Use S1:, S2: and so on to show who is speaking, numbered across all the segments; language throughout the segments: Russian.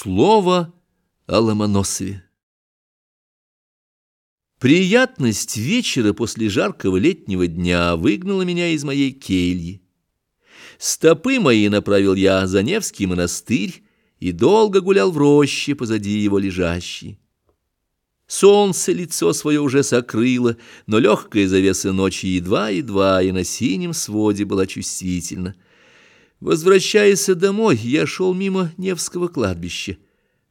S1: Слово о Ломоносове. Приятность вечера после жаркого летнего дня выгнала меня из моей кельи. Стопы мои направил я за Невский монастырь и долго гулял в роще позади его лежащей. Солнце лицо свое уже сокрыло, но легкая завеса ночи едва-едва и на синем своде была чувствительна. Возвращаясь домой, я шел мимо Невского кладбища.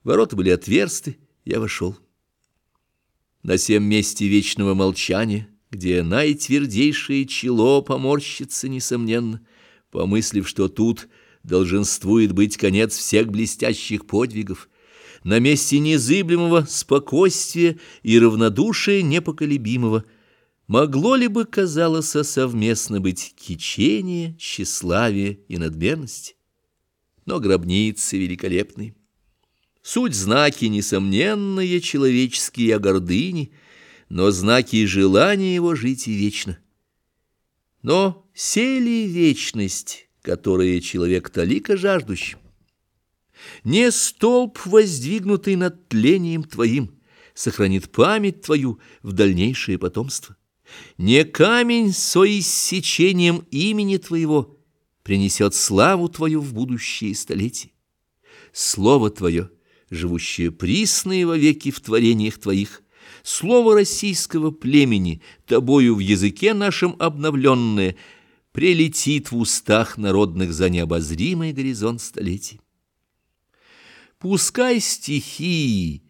S1: Ворота были отверсты, я вошел. На сем месте вечного молчания, где наитвердейшее чело поморщится, несомненно, помыслив, что тут долженствует быть конец всех блестящих подвигов, на месте незыблемого спокойствия и равнодушия непоколебимого — Могло ли бы, казалось, совместно быть кичение, тщеславие и надменность? Но гробницы великолепны. Суть знаки несомненные, человеческие о гордыне, но знаки желания его жить и вечно. Но сели вечность, которая человек талика жаждущ? Не столб, воздвигнутый над тлением твоим, сохранит память твою в дальнейшее потомство. Не камень со иссечением имени Твоего принесет славу Твою в будущее столетие. Слово Твое, живущее присное веки в творениях Твоих, слово российского племени, Тобою в языке нашем обновленное, прилетит в устах народных за необозримый горизонт столетий. Пускай стихии,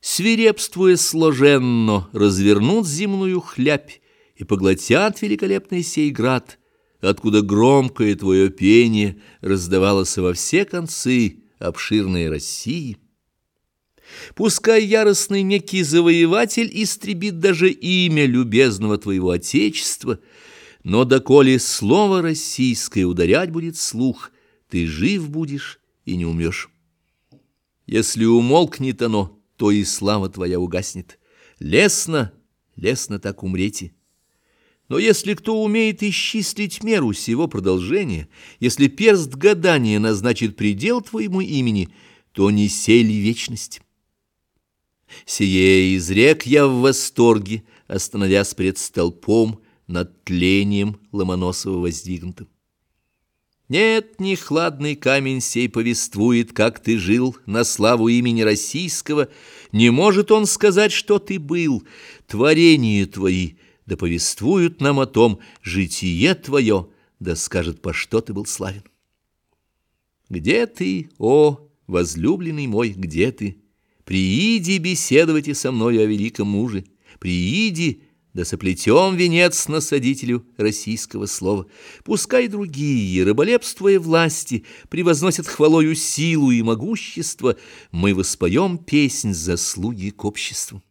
S1: свирепствуя сложенно, развернут земную хлябь, и поглотят великолепный сей град, откуда громкое твое пение раздавалось во все концы обширной России. Пускай яростный некий завоеватель истребит даже имя любезного твоего Отечества, но доколе слово российское ударять будет слух, ты жив будешь и не умрешь. Если умолкнет оно, то и слава твоя угаснет. Лесно, лесно так умрете. Но если кто умеет исчислить меру сего продолжения, если перст гадания назначит предел твоему имени, то не сели вечность. Сие изрек я в восторге, остановясь пред столпом над тлением Ломоносова воздвигнутым. Нет, не хладный камень сей повествует, как ты жил на славу имени российского, не может он сказать, что ты был, творение твои — да повествуют нам о том, житие твое, да скажет, по что ты был славен. Где ты, о, возлюбленный мой, где ты? Прииди беседовайте со мною о великом муже, прииди, да соплетем венец насадителю российского слова. Пускай другие, рыболепствуя власти, превозносят хвалою силу и могущество, мы воспоем песнь заслуги к обществу.